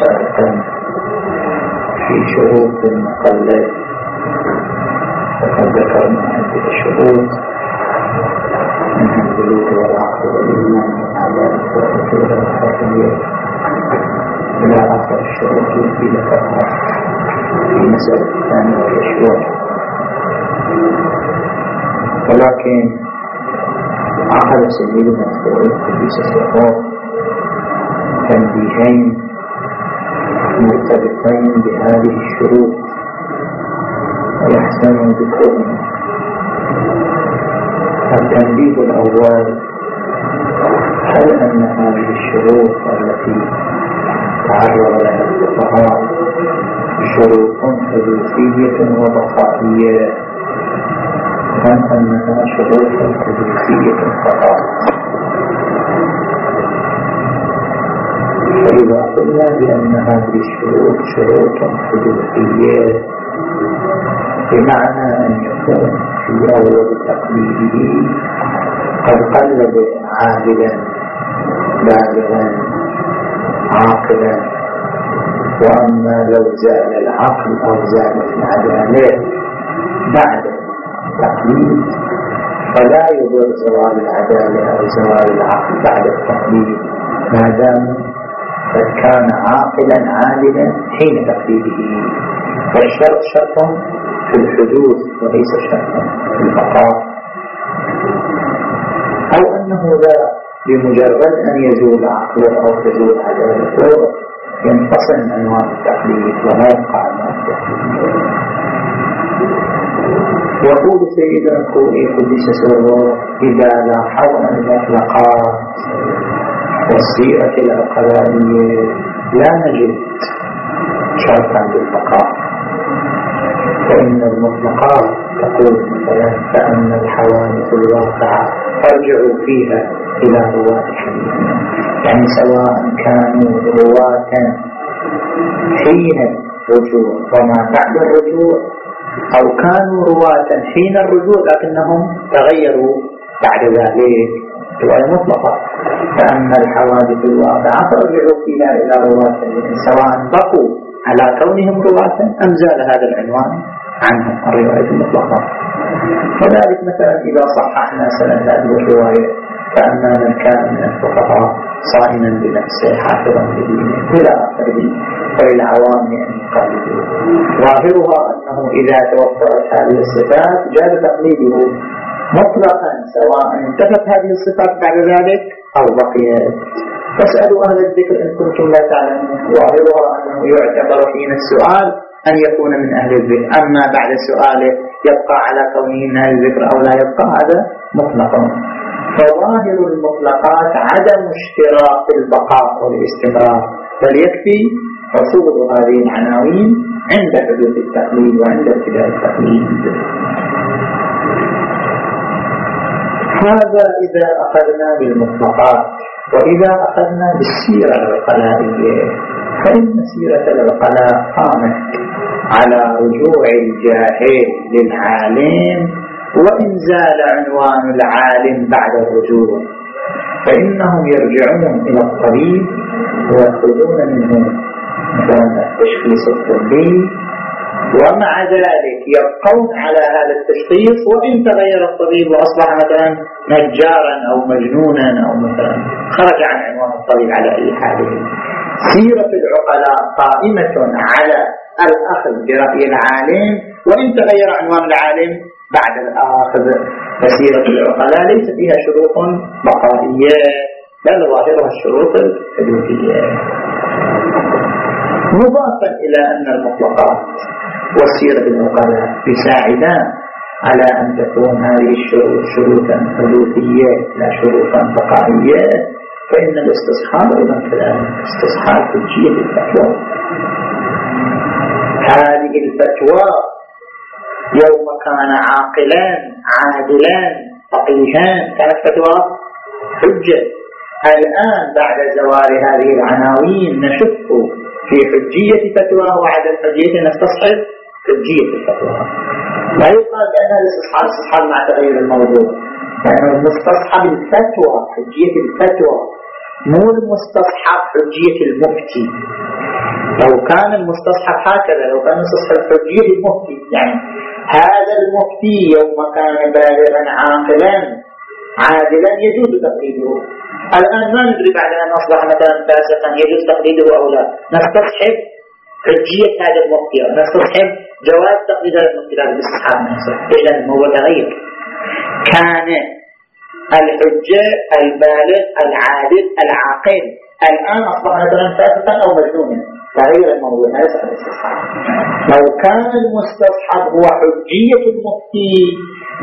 سابقا في شروط المقلد وقد ذكرنا عدة شروط منها البلوغ والعقل والإيمان والعدالة والرجوع والحرية إلى آخر الشروط التي ذكرها في مسألة الثانية والعشرون. ولكن أخذ سيدنا الخوي قديس الصفوف تنبيهين مرتبطين بهذه الشروط. ويحسن ذكرهما التنبيه الأول هل أن هذه الشروط التي تعرض لها الفقهاء شروط حدوثية وبقائية؟ أم أنها شروط حدوثية فقط؟ قلنا بأن هذه الشروط شروط حدوثية بمعنى أن يكون في أول تقليده قد قلد عادلا بالغا عاقلا وأما لو زال العقل أو زالت العدالة بعد التقليد فلا يضر زوال العدالة أو زوال العقل بعد التقليد ما دام كان عاقلا عادلا حين تقليده فالشرط شرط في الحدوث وليس شرطا في البقاء أو أنه لا بمجرد أن يزول عقله أو تزول عدالته ينفصل عنوان التقليد ولا يبقى عنوان التقليد يقول سيدنا الكوئي قدس سره إذا لاحظنا المطلقات والسيرة العقلانية. لا نجد شرطا بالبقاء. فإن المطلقات تقول مثلا فأن الحوادث الواقعة ارجعوا فيها إلى رواة حديثنا يعني سواء كانوا رواة حين الرجوع وما بعد الرجوع أو كانوا رواة حين الرجوع لكنهم تغيروا بعد ذلك. رواية مطلقة. فأما الحوادث الواقعة فارجعوا فيها إلى رواة سواء بقوا على كونهم رواة أم زال هذا العنوان عنهم الرواية المطلقة كذلك مثلا إذا صححنا سنة هذه الرواية فأما من كان من الفقهاء صائما بنفسه حافظا بدينه إلى آخره فللعوام أن يقلدوا ظاهرها أنه إذا توفرت هذه الصفات جاز تقليده. مطلقا سواء انتفت هذه الصفات بعد ذلك أو بقيت. فاسألوا أهل الذكر إن كنتم لا تعلمون. ظاهرها أنه يعتبر حين السؤال أن يكون من أهل الذكر. أما بعد سؤاله يبقى على كونه من أهل الذكر أو لا يبقى؟ هذا مطلق. فظاهر المطلقات عدم اشتراط البقاء والاستمرار بل يكفي حصول هذه العناوين عند حدوث التقليد وعند ابتداء التقليد هذا إذا أخذنا بالمطلقات وإذا أخذنا بالسيرة العقلائية فإن سيرة العقلاء قامت على رجوع الجاهل للعالم وإن زال عنوان العالم بعد الرجوع فإنهم يرجعون إلى الطبيب ويأخذون منه مثلا التشخيص الطبي ومع ذلك يبقون على هذا التشخيص وإن تغير الطبيب وأصبح مثلا نجارا أو مجنونا أو مثلا. خرج عن عنوان الطبيب على أي حال. سيرة العقلاء قائمة على الأخذ برأي العالم وإن تغير عنوان العالم بعد الآخذ مسيرة العقلاء ليس فيها شروط بقائية بل ظاهرها الشروط الحدوثية مضافا إلى أن المطلقات والسيرة العقلاء يساعدان على أن تكون هذه الشروط شروطا حدوثية لا شروطا بقائية فإن الاستصحاب أيضا كذلك استصحاب حجية الفتوى. هذه الفتوى يوم كان عاقلان عادلان فقيهان كانت فتوى حجة. الآن بعد زوال هذه العناوين نشك في حجية فتواه وعدم حجيته نستصحب. حجية الفتوى لا يقال بأن الاستصحاب استصحاب مع تغير الموضوع. لأن يعني المستصحب الفتوى حجية الفتوى مو المستصحب حجية المفتي. لو كان المستصحب هكذا لو كان المستصحب حجية المفتي يعني هذا المفتي يوم كان بالغا عاقلا عادلا يجوز تقليده. الآن ما ندري بعد أن أصبح مثلا فاسقا يجوز تقليده أو لا. نستصحب حجية هذا المفتي أو نستصحب جواز تقليد هذا المفتي هذا الاستصحاب إذا هو تغير كان الحجة البالغ العادل العاقل. الآن أصبح مثلا فاسقا أو مجنونا. تغير الموضوع ما يسأل الاستصحاب لو كان المستصحب هو حجية المفتي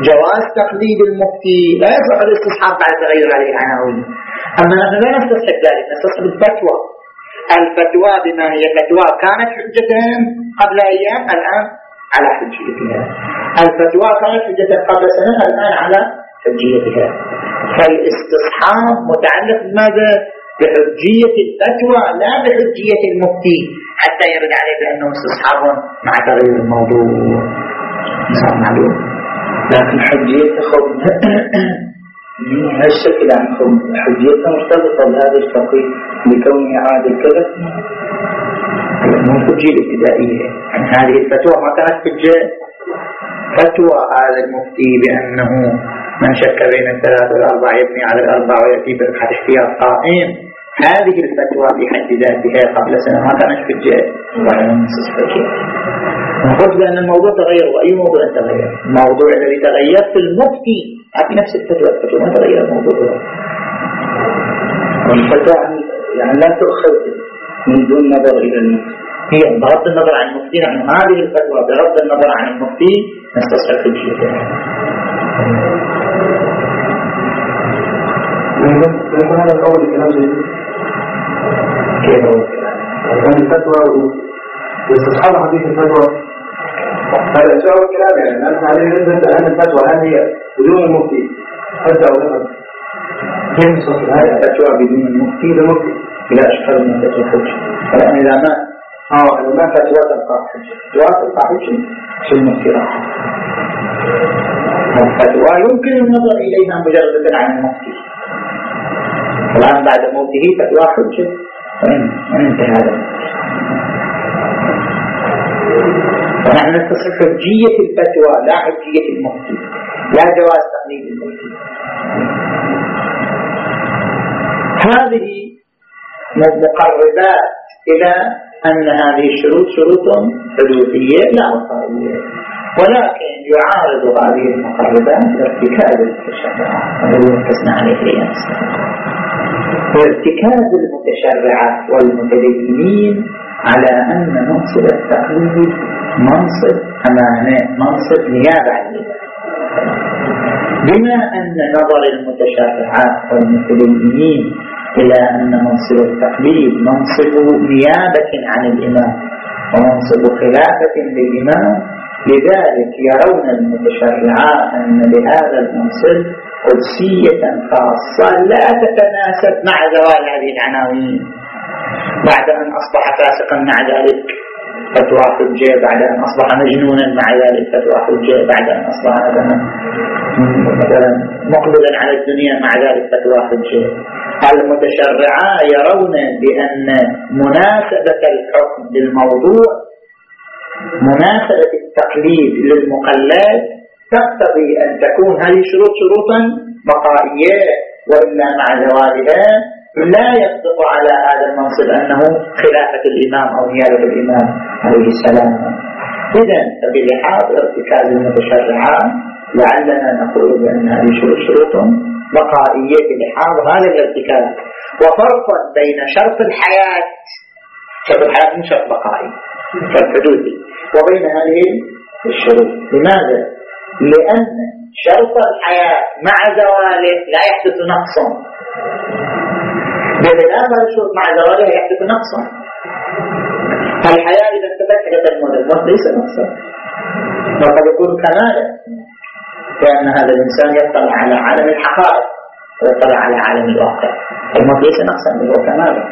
جواز تقليد المفتي لا يصح الاستصحاب بعد تغير هذه العناوين. أما نحن لا نستصحب ذلك نستصحب الفتوى. الفتوى بما هي فتوى كانت حجة قبل أيام الآن على حجيتها. الفتوى كانت حجة قبل سنة الآن على حجيتها. فالاستصحاب متعلق بماذا؟ بحجية الفتوى لا بحجية المفتي. حتى يرد عليه بأنه استصحاب مع تغيير الموضوع. نعم معلوم لكن حجية خب هالشكل عن خب حجيته مرتبطة بهذا الفقيه لكونه عادل كذا. الحجية الابتدائية يعني هذه الفتوى. ما كانت حجة فتوى هذا المفتي بأنه من شك بين الثلاث والأربع يبني على الأربع ويأتي بركعة احتياط قائم. هذه الفتوى في حد ذاتها قبل سنة. ما كانت حجة ولا حجة نقول بأن الموضوع تغير وأي موضوع تغير. الموضوع الذي تغير في المفتي. في نفس الفتوى. الفتوى ما تغير الموضوع. والفتوى يعني لا تؤخذ من دون نظر إلى المفتي هي بغض النظر عن المفتي نحن هذه الفتوى بغض النظر عن المفتي نستصحب حجيتها يكون هذا القول كلام جيد كيف؟ هو يعني الفتوى واستصحاب حديث الفتوى هذا جواب الكلام يعني نحن عليه نسبة أن الفتوى هذه بدون المفتي حتى أو كيف هذه الفتوى بدون المفتي المفتي لا أشهر من فتوى حجة فالآن إذا ما آه ما حجة فتوى تبقى حجة في المفتي راح الفتوى يمكن النظر إليها مجرد عن المفتي الآن بعد موته فتوى حجة وين وين انتهى هذا فنحن نستصحب حجية الفتوى لا حجية المفتي لا جواز تقليد المفتي هذه مقربات إلى أن هذه الشروط شروط حدوثية لا وقائية ولكن يعارض هذه المقربات ارتكاب التشريعات الذي ركزنا عليه اليوم وارتكاز المتشرعات والمتدينين على أن منصب التقليد منصب أمانة منصب نيابة عن بما أن نظر المتشرعات والمتدينين إلى أن منصب التقليد منصب نيابة عن الإمام ومنصب خلافة للإمام. لذلك يرون المتشرعات أن لهذا المنصب قدسية خاصة لا تتناسب مع زوال هذه العناوين. بعد أن أصبح فاسقا مع ذلك فتوى حجة بعد أن أصبح مجنونا مع ذلك فتوى حجة بعد أن أصبح مثلا مقبلا على الدنيا مع ذلك فتوى حجة. المتشرعة يرون بأن مناسبة الحكم للموضوع مناسبة التقليد للمقلد تقتضي أن تكون هذه الشروط شروطا بقائية وإلا مع زوالها لا يصدق على هذا المنصب أنه خلافة الإمام أو نيابة الإمام عليه السلام. إذا بلحاظ ارتكاز المتشرعات لعلنا نقول بأن هذه شروط بقائية بلحاظ هذا الارتكاز وفرق بين شرط الحياة. شرط الحياة من شرط بقائي حدودي. وبين هذه الشروط. لماذا؟ لأن شرط الحياة مع زواله لا يحدث نقصا بخلاف الشروط مع زواله يحدث نقصا الحياة إذا انتفت حدث الموت الموت ليس نقصا. وقد يكون كمالا لأن هذا الإنسان يطلع على عالم الحقائق ويطلع على عالم الواقع. الموت ليس نقصا بل هو كمالا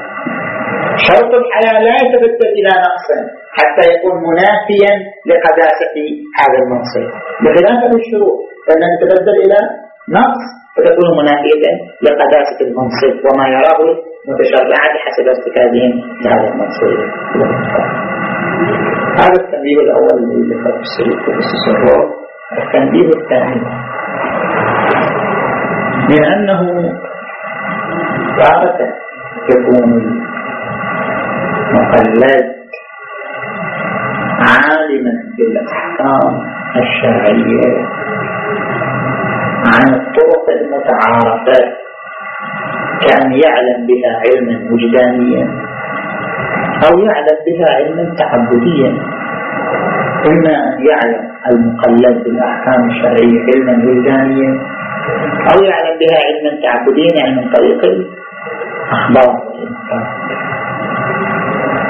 شرط الحياة لا يتبدل إلى نقص حتى يكون منافيا لقداسة هذا المنصب. بخلاف الشروط فإنها تتبدل إلى نقص فتكون منافية لقداسة المنصب وما يراه متشرعة حسب ارتكابهم لهذا المقصود هذا التنبيه الأول الذي ذكره السيد السرور التنبيه الثاني لأنه تارة يكون المقلد عالما بالأحكام الشرعية عن الطرق المتعارفة كأن يعلم بها علما وجدانيا أو يعلم بها علما تعبديا. إما أن يعلم المقلد بالأحكام الشرعية علما وجدانيا أو يعلم بها علما تعبديا يعني من طريق الأخبار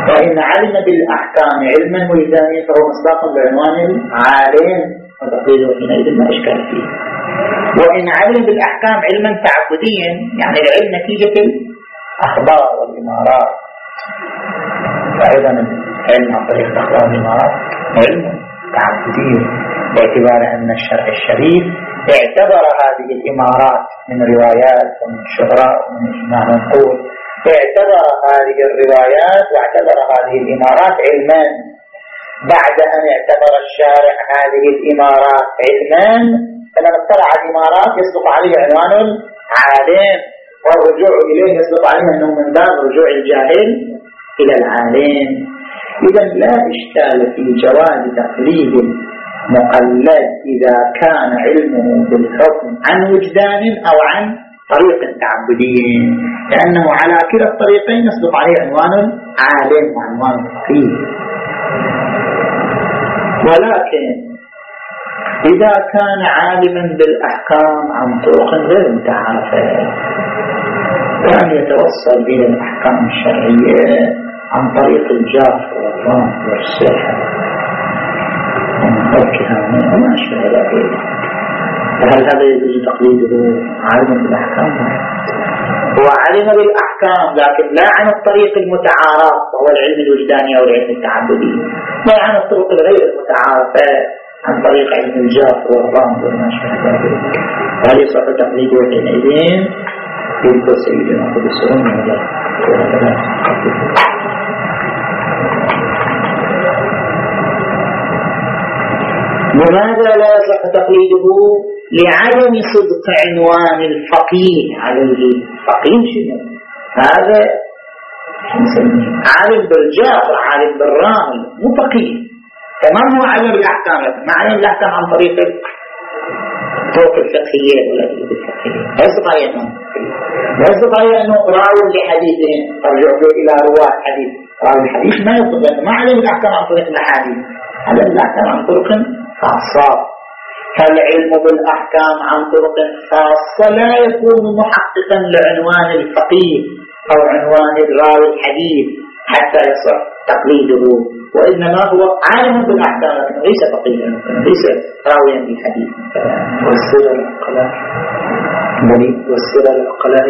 وإن علم بالأحكام علما وجدانيا فهو مصداق بعنوان العالم وتقليده حينئذ ما إشكال فيه. وإن علم بالأحكام علما تعبديا يعني العلم نتيجة الأخبار والإمارات. فأيضا العلم عن طريق الأخبار والإمارات. علم تعبدي باعتبار أن الشرع الشريف اعتبر هذه الإمارات من روايات ومن شهرة ومن ما نقول. اعتبر هذه الروايات واعتبر هذه الإمارات علما. بعد أن اعتبر الشارع هذه الإمارات علما فلما اطلع الإمارات يصدق عليه عنوان العالم والرجوع إليه يصدق عليه أنه من باب رجوع الجاهل إلى العالم. إذا لا إشكال في جواز تقليد المقلد إذا كان علمه بالحكم عن وجدان أو عن طريق تعبدي. لأنه على كلا الطريقين يصدق عليه عنوان عالم وعنوان فقيه. ولكن إذا كان عالما بالأحكام عن طرق غير متعارفة كان يتوصل إلى الأحكام الشرعية. عن طريق الجاف والرمز والسحر والكهانة وما أشبه ذلك فهل هذا يجوز تقليده عالما بالأحكام؟ هو علم بالأحكام لكن لا عن الطريق المتعارف وهو العلم الوجداني أو العلم التعبدي. لا عن الطرق الغير المتعارفة عن طريق علم الجاف والرمز وما شابه ذلك وهل يصح تقليده حينئذ؟ يذكر سيدنا قدس ولا لماذا لا يصح تقليده لعدم صدق عنوان الفقيه؟ عليه فقيه شنو؟ هذا عالم بالجار عالم بالرامل مو فقيه. تمام هو علم بالاحكام ما علم الاحكام عن طريق الطرق الفقهية ولا الفقهية. لا يستطيع انه راوي لحديثهم ارجع إلى رواة حديث راوي الحديث ما يستطيع ما علم الأحكام عن طريق الأحاديث. علم الاحكام عن طرق خاصة. فالعلم بالأحكام عن طرق خاصة لا يكون محققا لعنوان الفقيه أو عنوان الراوي الحديث حتى يصح تقليده وإنما هو عالم بالأحكام لكن ليس فقيها ليس راويا للحديث والسر العقلاء بني والسر العقلاء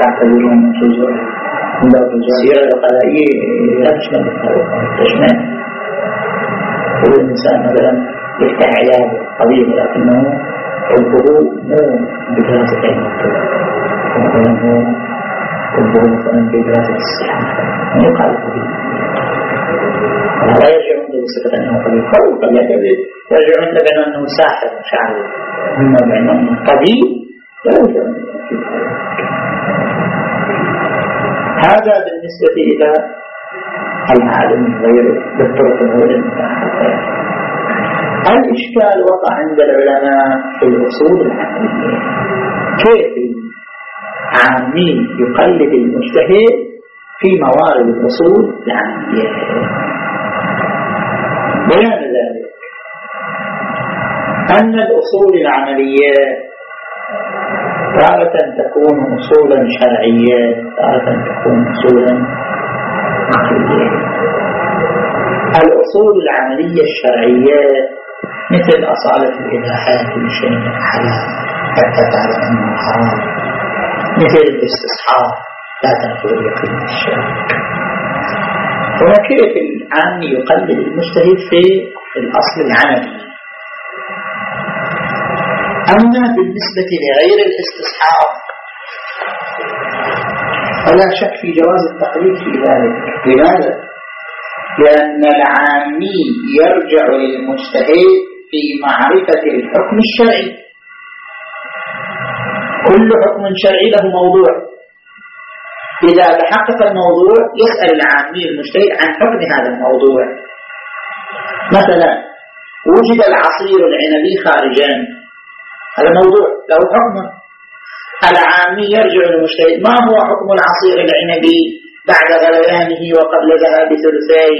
تعتبرون جزء السيرة العقلائية لا تشمل تشمل كل إنسان مثلا عياده قضية لكنه حبه مو بدراسة علم الطب مثلا هو حبه مثلا بدراسة ما يقال لا يرجع عنده بصفة أنه قضية فهو قد عنده بأنه ساحر شاعر أما بأنه طبيب لا يرجع هذا بالنسبة إلى العالم غير بالطرق غير المتاحة الإشكال وقع عند العلماء في الأصول العقلية كيف العامي يقلد المجتهد في موارد الأصول العقلية بيان ذلك أن الأصول العملية تارة تكون أصولا شرعية تارة تكون أصولا عقلية. الأصول العملية الشرعية مثل أصالة الإباحات لشيء حلال حتى تعلم أنه حرام. مثل الاستصحاب لا تنفذ اليقين الشرعي هنا كيف العام يقلد المجتهد في الأصل العملي. أما بالنسبة لغير الاستصحاب ولا شك في جواز التقليد في ذلك. لماذا؟ لأن العامي يرجع للمجتهد في معرفة الحكم الشرعي. كل حكم شرعي له موضوع. إذا تحقق الموضوع يسأل العامي المجتهد عن حكم هذا الموضوع. مثلا وجد العصير العنبي خارجا. هذا موضوع له حكم. العامي يرجع للمجتهد ما هو حكم العصير العنبي بعد غليانه وقبل ذهاب ثلثي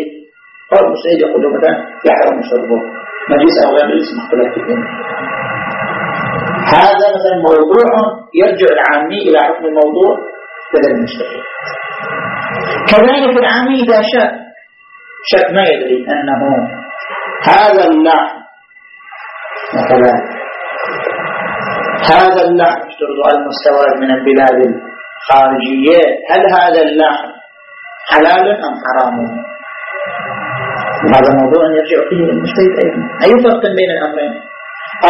قال المجتهد يقول مثلا يحرم شربه. مجلس أو غير مجلس مختلف فيه هذا مثلا موضوع يرجع العامي إلى حكم الموضوع بدل المجتهد كذلك العامي إذا شك شك ما يدري أنه هذا اللحم مثلا هذا اللحم اشترط المستورد من البلاد الخارجية هل هذا اللحم حلال أم حرام؟ هذا موضوع يرجع فيه المجتهد أيضا. أي فرق بين الأمرين؟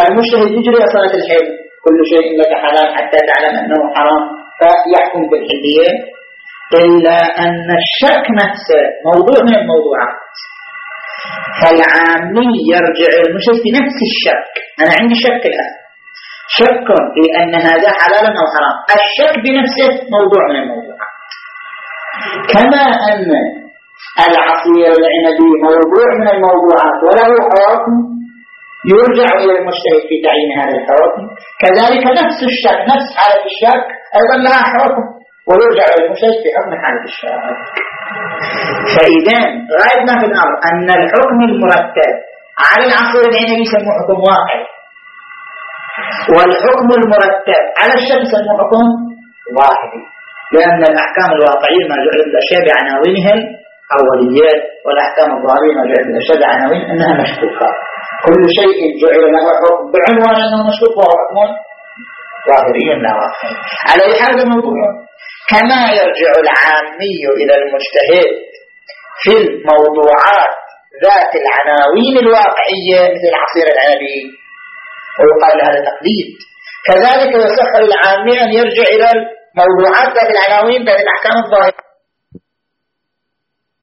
المجتهد يجري صلاة الحيل كل شيء لك حلال حتى تعلم أنه حرام. فيحكم بالحلية إلا أن الشك نفسه موضوع من الموضوعات. فالعامي يرجع المجتهد في نفس الشك. أنا عندي شك الآن. شك في أن هذا حلال أو حرام. الشك بنفسه موضوع من الموضوعات. كما أن العصير العنبي موضوع من الموضوعات وله حكم يرجع إلى المجتهد في تعيين هذا الحكم. كذلك نفس الشك نفس حالة الشك أيضا لها حكم ويرجع إلى المجتهد في حكم حالة الشك. فإذا غاية ما في الأمر أن الحكم المرتب على العصير العنبي يسموه حكم واقع والحكم المرتب على الشك يسموه حكم واحد لأن الأحكام الواقعية ما جعلت الأشياء بعناوينها أوليات والأحكام الظاهرية ما الأشياء بعناوين أنها مشكوكة. كل شيء جعل له حكم بعنوان أنه مشكوك وهو حكم ظاهري لا واقعي على هذا الموضوع كما يرجع العامي إلى المجتهد في الموضوعات ذات العناوين الواقعية مثل عصير العنبي ويقال هذا تقليد. كذلك يصح للعامي أن يرجع إلى الموضوعات ذات العناوين ذات الأحكام الظاهرة